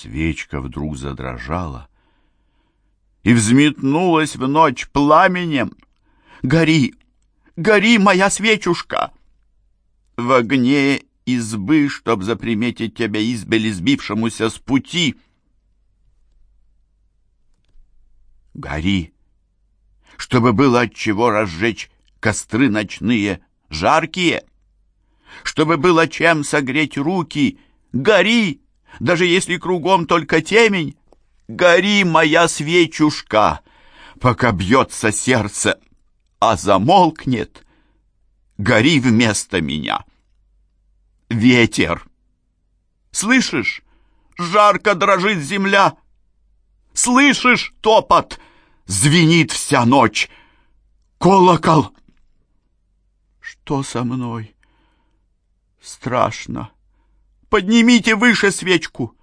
Свечка вдруг задрожала и взметнулась в ночь пламенем. «Гори! Гори, моя свечушка!» В огне избы, чтоб заприметить тебя избели сбившемуся с пути. Гори, чтобы было от чего разжечь костры ночные, жаркие, чтобы было чем согреть руки. Гори, даже если кругом только темень. Гори, моя свечушка, пока бьется сердце, а замолкнет. Гори вместо меня. Ветер. Слышишь? Жарко дрожит земля. Слышишь топот? Звенит вся ночь. Колокол. Что со мной? Страшно. Поднимите выше свечку.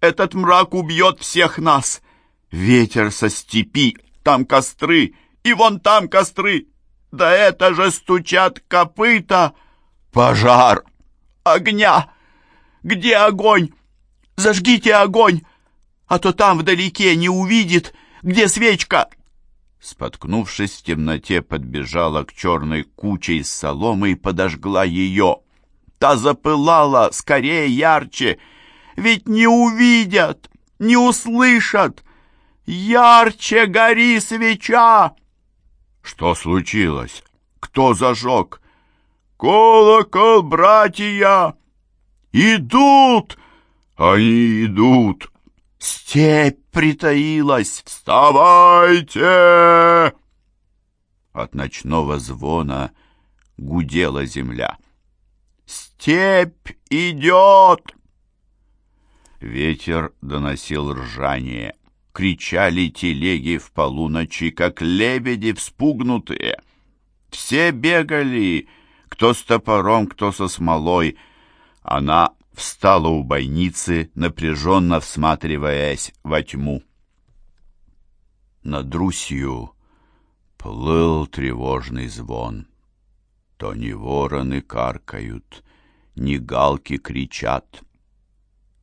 Этот мрак убьет всех нас. Ветер со степи, там костры, и вон там костры. Да это же стучат копыта. Пожар! Огня! Где огонь? Зажгите огонь, а то там вдалеке не увидит, где свечка. Споткнувшись в темноте, подбежала к черной куче из соломы и подожгла ее. Та запылала скорее ярче, ведь не увидят, не услышат. Ярче гори свеча! Что случилось? Кто зажег? Колокол, братья! Идут! Они идут! Степь притаилась! Вставайте! От ночного звона гудела земля. «Степь идет!» Ветер доносил ржание. Кричали телеги в полуночи, как лебеди вспугнутые. Все бегали, кто с топором, кто со смолой. Она встала у бойницы, напряженно всматриваясь во тьму. Над Русью плыл тревожный звон. То не вороны каркают, ни галки кричат.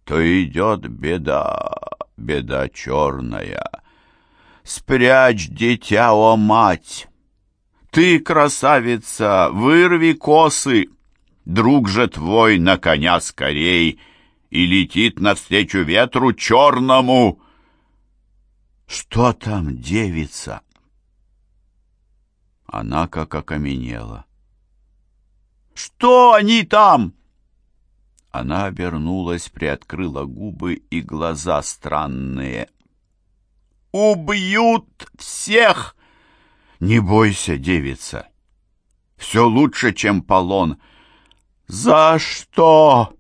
То идет беда, беда черная. Спрячь, дитя, о мать! Ты, красавица, вырви косы! Друг же твой на коня скорей и летит навстречу ветру черному. Что там, девица? Она как окаменела. «Что они там?» Она обернулась, приоткрыла губы и глаза странные. «Убьют всех!» «Не бойся, девица! Все лучше, чем полон!» «За что?»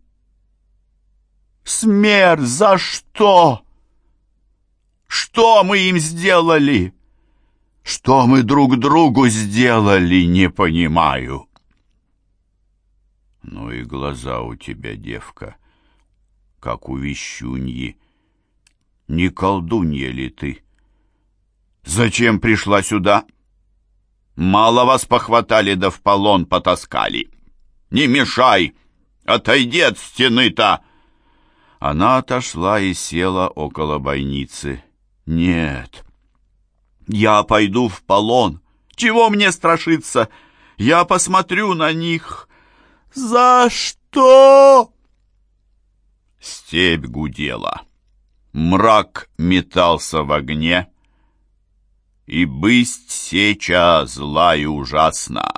«Смерть за что?» «Что мы им сделали?» «Что мы друг другу сделали, не понимаю!» Ну и глаза у тебя, девка, как у вещуньи. Не колдунья ли ты? Зачем пришла сюда? Мало вас похватали да в полон потаскали. Не мешай! Отойди от стены-то!» Она отошла и села около бойницы. «Нет, я пойду в полон. Чего мне страшиться? Я посмотрю на них. «За что?» Степь гудела. Мрак метался в огне, И бысть сеча зла и ужасна,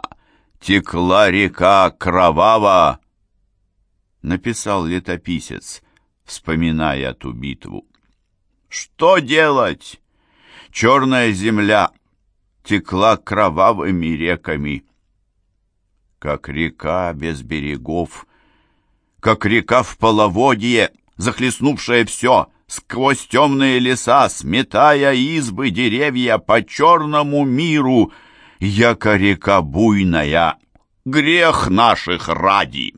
Текла река кровава, Написал летописец, вспоминая ту битву. Что делать? Черная земля текла кровавыми реками как река без берегов, как река в половодье, захлестнувшая все, сквозь темные леса, сметая избы, деревья по черному миру, яко река буйная, грех наших ради.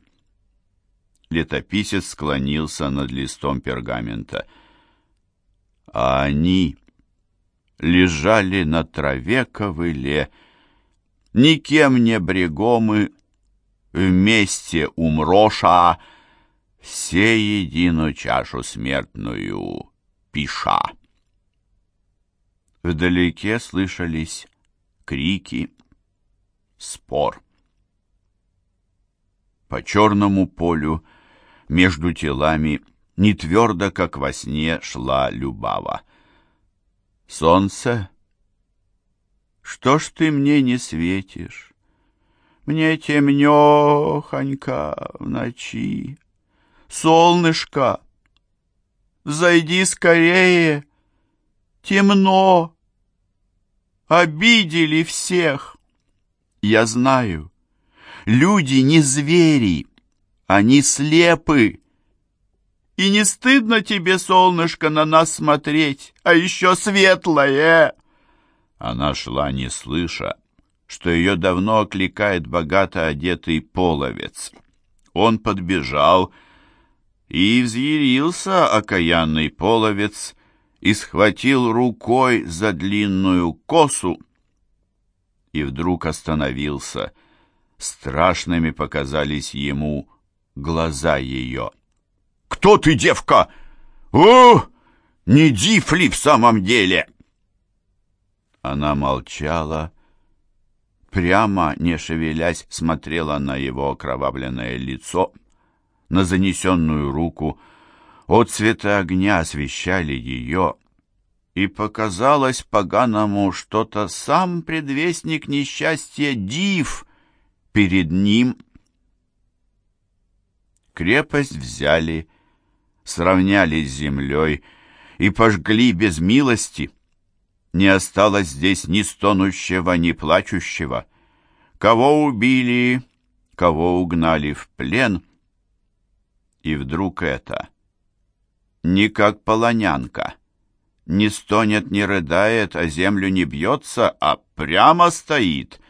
Летописец склонился над листом пергамента. А они лежали на траве ковыле, никем не брегомы, вместе умроша, все едину чашу смертную пиша. Вдалеке слышались крики, спор. По черному полю между телами не твердо, как во сне, шла Любава. Солнце, что ж ты мне не светишь? Мне темнёхонько в ночи. Солнышко, зайди скорее, темно. Обидели всех. Я знаю, люди не звери, они слепы. И не стыдно тебе, солнышко, на нас смотреть, а еще светлое. Она шла, не слыша, что ее давно окликает богато одетый половец. Он подбежал и взъярился окаянный половец и схватил рукой за длинную косу и вдруг остановился. Страшными показались ему глаза ее. «Кто ты, девка? О, не див ли в самом деле?» Она молчала, прямо, не шевелясь, смотрела на его окровавленное лицо, на занесенную руку. От цвета огня освещали ее, и показалось поганому что-то сам предвестник несчастья Див перед ним. Крепость взяли, сравняли с землей и пожгли без милости. Не осталось здесь ни стонущего, ни плачущего. Кого убили, кого угнали в плен. И вдруг это... Не как полонянка. Не стонет, не рыдает, а землю не бьется, а прямо стоит,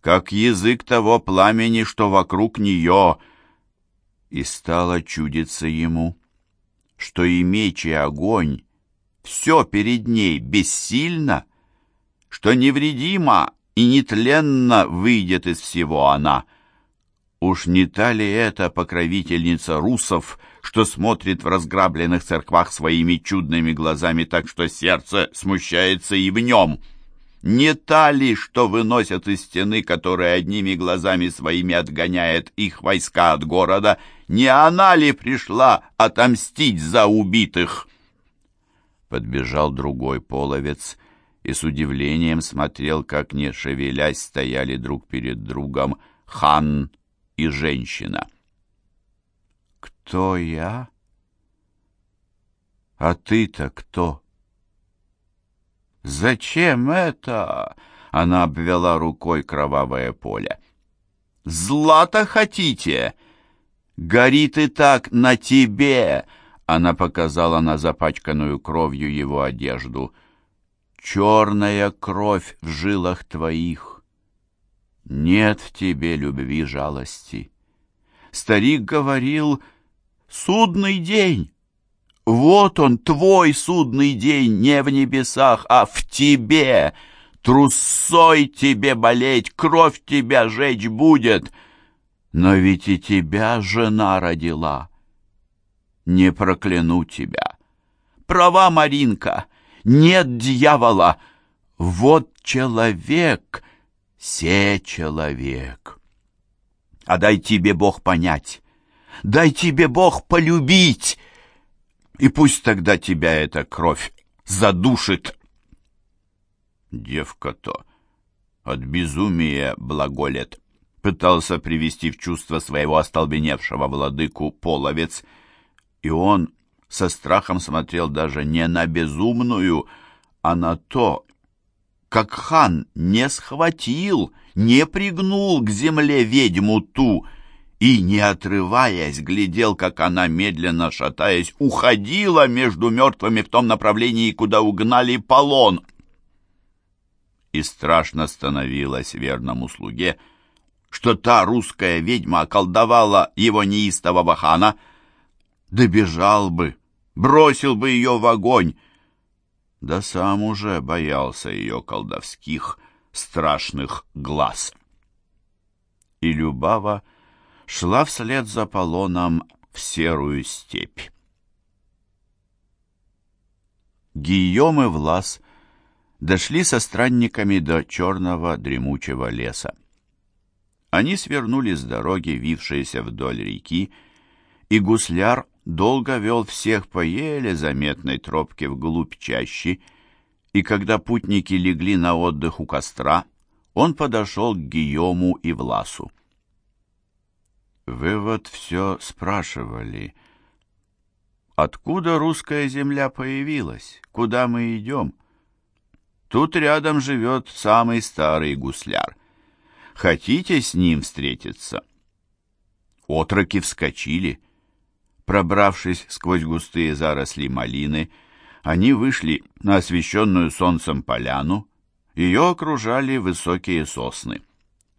как язык того пламени, что вокруг нее. И стало чудиться ему, что и меч, и огонь все перед ней бессильно, что невредимо и нетленно выйдет из всего она. Уж не та ли это покровительница русов, что смотрит в разграбленных церквах своими чудными глазами так, что сердце смущается и в нем? Не та ли, что выносят из стены, которая одними глазами своими отгоняет их войска от города, не она ли пришла отомстить за убитых?» Подбежал другой половец и с удивлением смотрел, как, не шевелясь, стояли друг перед другом хан и женщина. «Кто я? А ты-то кто?» «Зачем это?» — она обвела рукой кровавое поле. «Злато хотите? Горит и так на тебе!» Она показала на запачканную кровью его одежду. «Черная кровь в жилах твоих! Нет в тебе любви жалости!» Старик говорил, «Судный день! Вот он, твой судный день, не в небесах, а в тебе! Трусой тебе болеть, кровь тебя жечь будет!» Но ведь и тебя жена родила не прокляну тебя. Права, Маринка, нет дьявола. Вот человек, се человек. А дай тебе Бог понять, дай тебе Бог полюбить, и пусть тогда тебя эта кровь задушит. Девка-то от безумия благолет, пытался привести в чувство своего остолбеневшего владыку половец — и он со страхом смотрел даже не на безумную, а на то, как хан не схватил, не пригнул к земле ведьму ту и, не отрываясь, глядел, как она, медленно шатаясь, уходила между мертвыми в том направлении, куда угнали полон. И страшно становилось верному слуге, что та русская ведьма околдовала его неистового хана — добежал бы, бросил бы ее в огонь. Да сам уже боялся ее колдовских страшных глаз. И Любава шла вслед за Полоном в серую степь. Гийом и Влас дошли со странниками до черного дремучего леса. Они свернули с дороги, вившейся вдоль реки, и гусляр долго вел всех по еле заметной тропке вглубь чащи, и когда путники легли на отдых у костра, он подошел к Гийому и Власу. «Вы вот все спрашивали, откуда русская земля появилась, куда мы идем?» Тут рядом живет самый старый гусляр. Хотите с ним встретиться?» Отроки вскочили. Пробравшись сквозь густые заросли малины, они вышли на освещенную солнцем поляну. Ее окружали высокие сосны.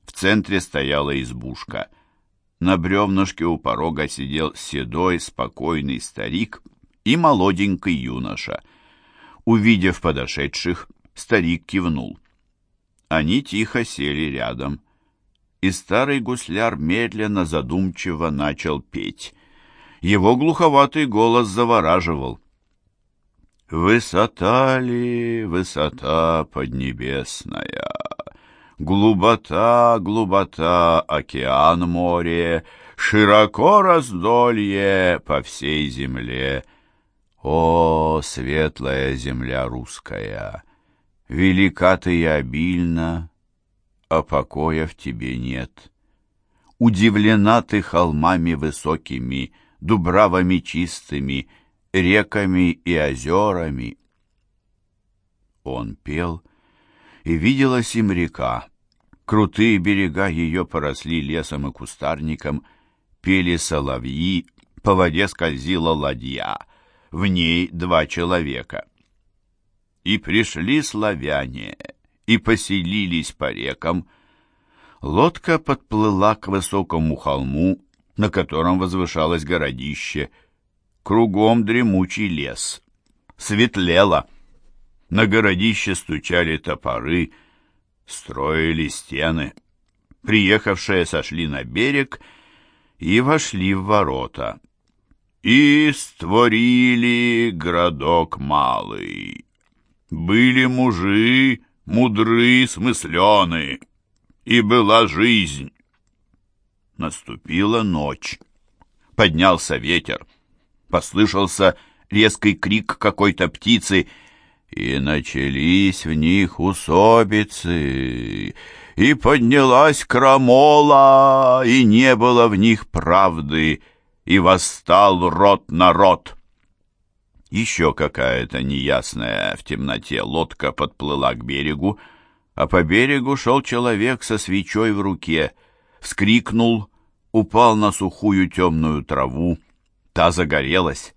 В центре стояла избушка. На бревнышке у порога сидел седой, спокойный старик и молоденький юноша. Увидев подошедших, Старик кивнул. Они тихо сели рядом, и старый гусляр медленно, задумчиво начал петь. Его глуховатый голос завораживал. «Высота ли, высота поднебесная, Глубота, глубота, океан, море, Широко раздолье по всей земле. О, светлая земля русская!» Велика ты и обильна, а покоя в тебе нет. Удивлена ты холмами высокими, дубравами чистыми, реками и озерами. Он пел, и виделась им река. Крутые берега ее поросли лесом и кустарником, пели соловьи, по воде скользила ладья, в ней два человека. И пришли славяне, и поселились по рекам. Лодка подплыла к высокому холму, на котором возвышалось городище. Кругом дремучий лес. Светлело. На городище стучали топоры, строили стены. Приехавшие сошли на берег и вошли в ворота. И створили городок малый. Были мужи, мудры, смыслены, и была жизнь. Наступила ночь. Поднялся ветер. Послышался резкий крик какой-то птицы, и начались в них усобицы, и поднялась крамола, и не было в них правды, и восстал род на род. Еще какая-то неясная в темноте лодка подплыла к берегу, а по берегу шел человек со свечой в руке, вскрикнул, упал на сухую темную траву, та загорелась.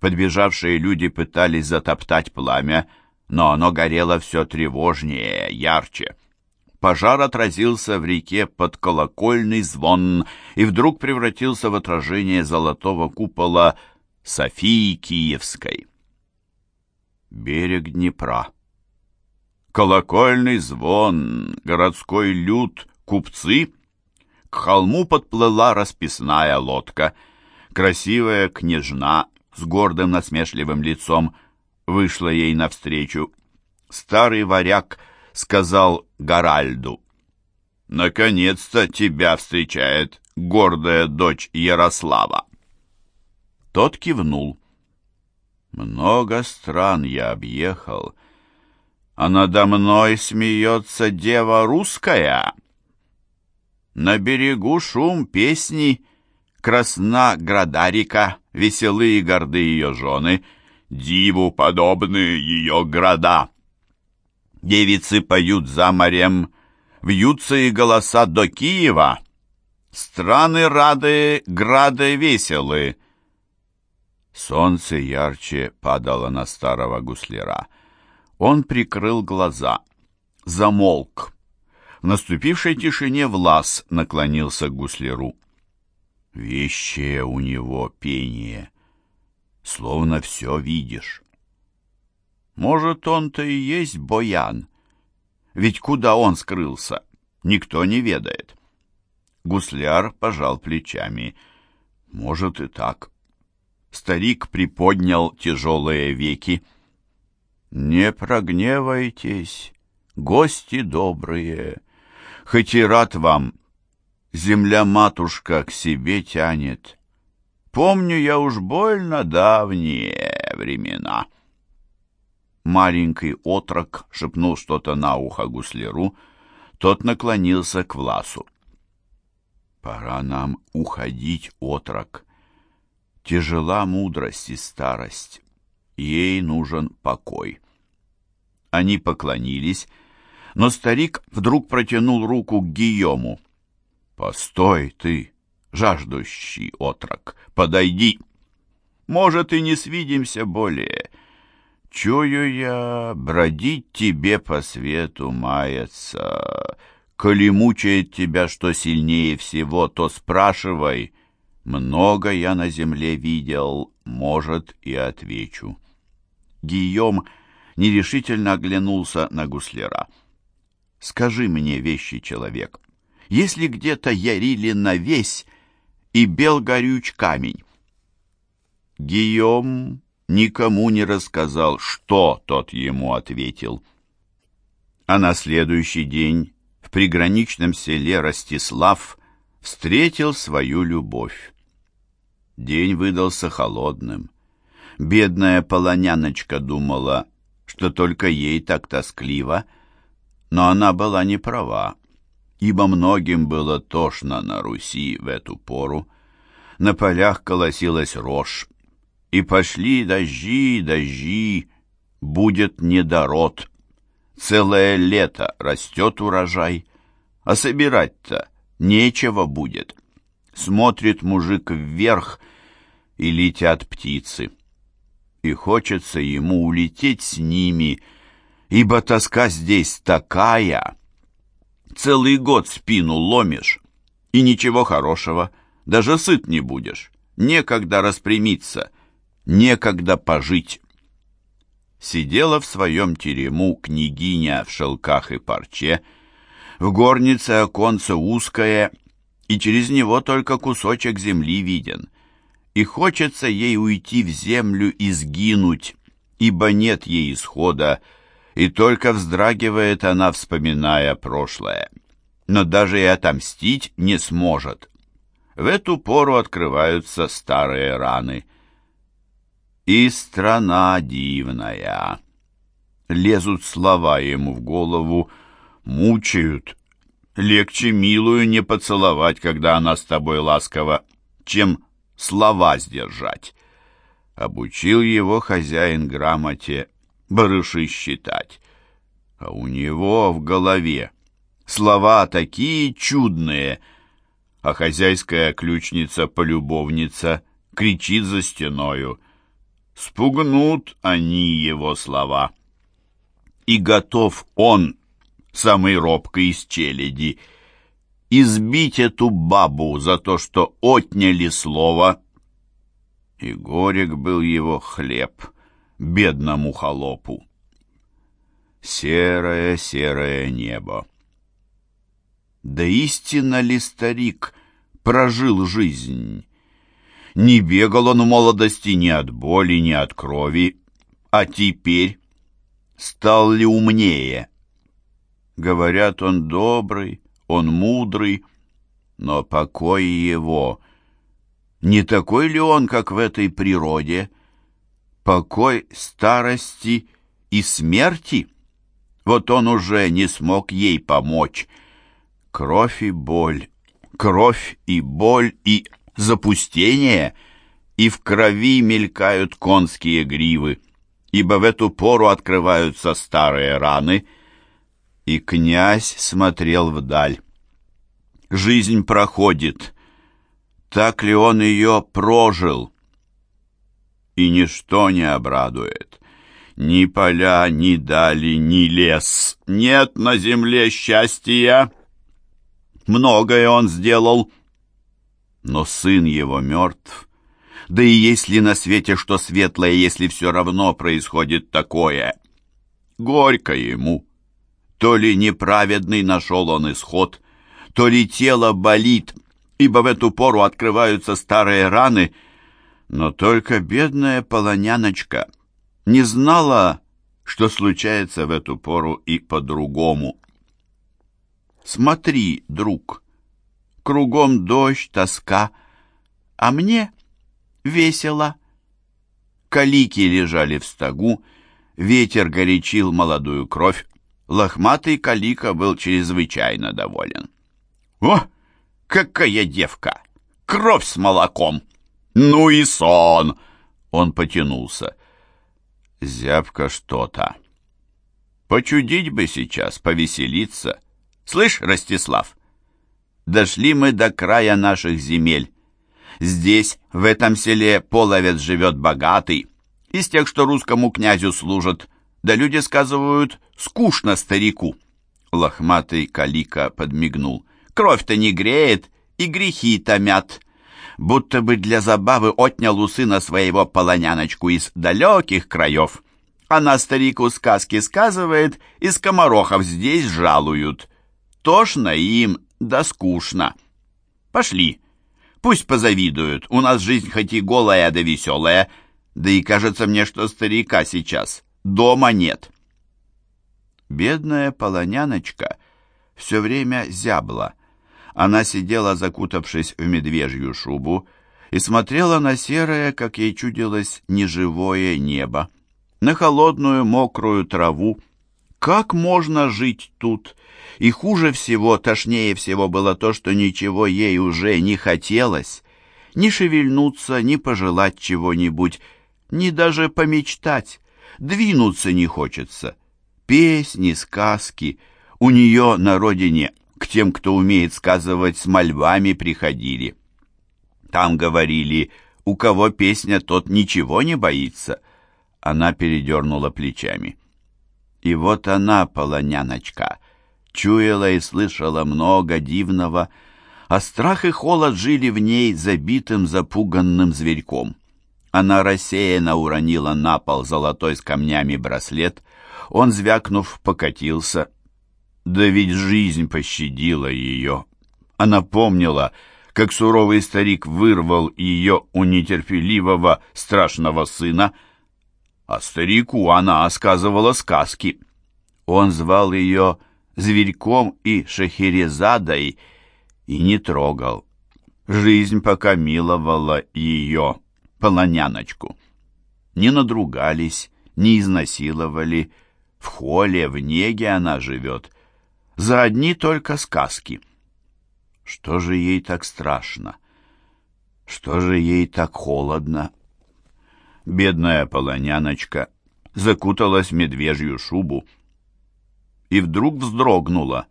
Подбежавшие люди пытались затоптать пламя, но оно горело все тревожнее, ярче. Пожар отразился в реке под колокольный звон и вдруг превратился в отражение золотого купола Софии Киевской. Берег Днепра. Колокольный звон, городской люд, купцы. К холму подплыла расписная лодка. Красивая княжна с гордым насмешливым лицом вышла ей навстречу. Старый варяг сказал Гаральду, «Наконец-то тебя встречает гордая дочь Ярослава». Тот кивнул. Много стран я объехал, а надо мной смеется дева русская. На берегу шум песни, красна градарика, веселые горды ее жены, диву подобные ее города. Девицы поют за морем, вьются и голоса до Киева. Страны рады, грады веселы, Солнце ярче падало на старого гусляра. Он прикрыл глаза, замолк. Наступившей тишине Влас наклонился к гусляру. Вещее у него пение, словно все видишь. Может, он-то и есть Боян, ведь куда он скрылся, никто не ведает. Гусляр пожал плечами — Может и так. Старик приподнял тяжелые веки. Не прогневайтесь, гости добрые, хоть и рад вам, земля-матушка к себе тянет. Помню я уж больно давние времена. Маленький отрок шепнул что-то на ухо гусляру, тот наклонился к Власу. «Пора нам уходить, отрок. Тяжела мудрость и старость. Ей нужен покой». Они поклонились, но старик вдруг протянул руку к Гийому. «Постой ты, жаждущий отрок, подойди! Может, и не свидимся более. Чую я, бродить тебе по свету маяться. Коли мучает тебя что сильнее всего, то спрашивай. Много я на земле видел, может, и отвечу». Гийом нерешительно оглянулся на гусляра. «Скажи мне, вещий человек, если где-то ярили на весь и бел горюч камень. Гийом никому не рассказал, что тот ему ответил. А на следующий день в приграничном селе Ростислав встретил свою любовь. День выдался холодным. Бедная полоняночка думала, что только ей так тоскливо, но она была не права ибо многим было тошно на Руси в эту пору. На полях колосилась рожь, и пошли дожди, дожди, будет недород. Целое лето растет урожай, а собирать-то нечего будет. Смотрит мужик вверх, и летят птицы. И хочется ему улететь с ними, ибо тоска здесь такая, целый год спину ломишь, и ничего хорошего, даже сыт не будешь. Некогда распрямиться, некогда пожить. Сидела в своем терему княгиня в шелках и парче, в горнице оконце узкое, и через него только кусочек земли виден. И хочется ей уйти в землю и сгинуть, ибо нет ей исхода, и только вздрагивает она, вспоминая прошлое. Но даже и отомстить не сможет. В эту пору открываются старые раны. И страна дивная. Лезут слова ему в голову, мучают. Легче милую не поцеловать, когда она с тобой ласкова, чем слова сдержать. Обучил его хозяин грамоте барыши считать. А у него в голове слова такие чудные, а хозяйская ключница-полюбовница кричит за стеною. Спугнут они его слова. И готов он, самый робкий из челяди, избить эту бабу за то, что отняли слово. И горек был его хлеб — бедному холопу. Серое-серое небо. Да истинно ли старик прожил жизнь? Не бегал он в молодости ни от боли, ни от крови, а теперь стал ли умнее? Говорят, он добрый, он мудрый, но покой его не такой ли он, как в этой природе? Покой старости и смерти. Вот он уже не смог ей помочь. Кровь и боль, кровь и боль и запустение, и в крови мелькают конские гривы, ибо в эту пору открываются старые раны, и князь смотрел вдаль. Жизнь проходит. Так ли он ее прожил? И ничто не обрадует. Ни поля, ни дали, ни лес. Нет на земле счастья. Многое он сделал, но сын его мертв. Да и есть ли на свете что светлое, если все равно происходит такое? Горько ему. То ли неправедный нашел он исход, то ли тело болит, ибо в эту пору открываются старые раны, но только бедная полоняночка не знала, что случается в эту пору и по-другому. Смотри, друг, кругом дождь, тоска, а мне весело. Калики лежали в стогу, ветер горячил молодую кровь, лохматый калика был чрезвычайно доволен. «О, какая девка! Кровь с молоком! Ну и сон!» Он потянулся. Зябко что-то. Почудить бы сейчас, повеселиться. Слышь, Ростислав, дошли мы до края наших земель. Здесь, в этом селе, половец живет богатый, из тех, что русскому князю служат, да люди сказывают, скучно старику. Лохматый калика подмигнул. Кровь-то не греет, и грехи томят. Будто бы для забавы отнял у сына своего полоняночку из далеких краев. Она старику сказки сказывает, и скоморохов здесь жалуют. Тошно им, да скучно. Пошли, Пусть позавидуют. У нас жизнь хоть и голая, да веселая. Да и кажется мне, что старика сейчас дома нет. Бедная полоняночка все время зябла. Она сидела, закутавшись в медвежью шубу, и смотрела на серое, как ей чудилось, неживое небо, на холодную мокрую траву. Как можно жить тут? И хуже всего, тошнее всего было то, что ничего ей уже не хотелось. Ни шевельнуться, ни пожелать чего-нибудь, ни даже помечтать. Двинуться не хочется. Песни, сказки. У нее на родине к тем, кто умеет сказывать, с мольбами приходили. Там говорили, у кого песня, тот ничего не боится. Она передернула плечами. И вот она, полоняночка, чуяла и слышала много дивного, а страх и холод жили в ней забитым, запуганным зверьком. Она рассеянно уронила на пол золотой с камнями браслет, он, звякнув, покатился. Да ведь жизнь пощадила ее. Она помнила, как суровый старик вырвал ее у нетерпеливого, страшного сына, а старику она сказывала сказки. Он звал ее зверьком и шахерезадой и не трогал. Жизнь пока миловала ее, полоняночку. Не надругались, не изнасиловали. В холле, в неге она живет. За одни только сказки. Что же ей так страшно? Что же ей так холодно? Бедная полоняночка закуталась в медвежью шубу, и вдруг вздрогнула.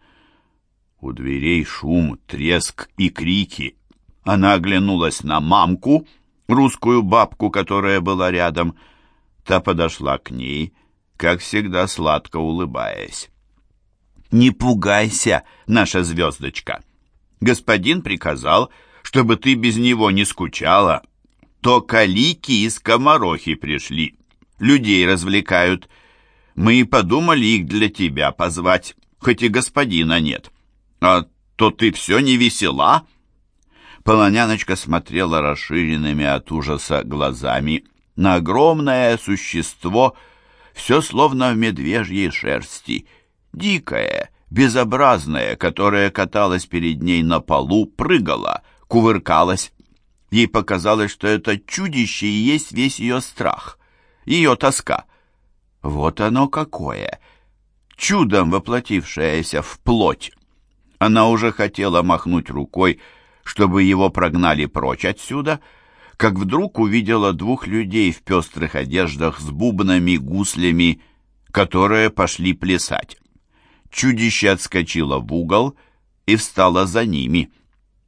У дверей шум, треск и крики. Она оглянулась на мамку, русскую бабку, которая была рядом. Та подошла к ней, как всегда сладко улыбаясь. «Не пугайся, наша звездочка. Господин приказал, чтобы ты без него не скучала. То калики и скоморохи пришли, людей развлекают. Мы и подумали их для тебя позвать, хоть и господина нет. А то ты все не весела». Полоняночка смотрела расширенными от ужаса глазами на огромное существо, все словно в медвежьей шерсти, дикое, безобразное, которое каталось перед ней на полу, прыгало, кувыркалось. Ей показалось, что это чудище и есть весь ее страх, ее тоска — вот оно какое! Чудом воплотившееся в плоть! Она уже хотела махнуть рукой, чтобы его прогнали прочь отсюда, как вдруг увидела двух людей в пестрых одеждах с бубнами, гуслями, которые пошли плясать. Чудище отскочило в угол и встало за ними —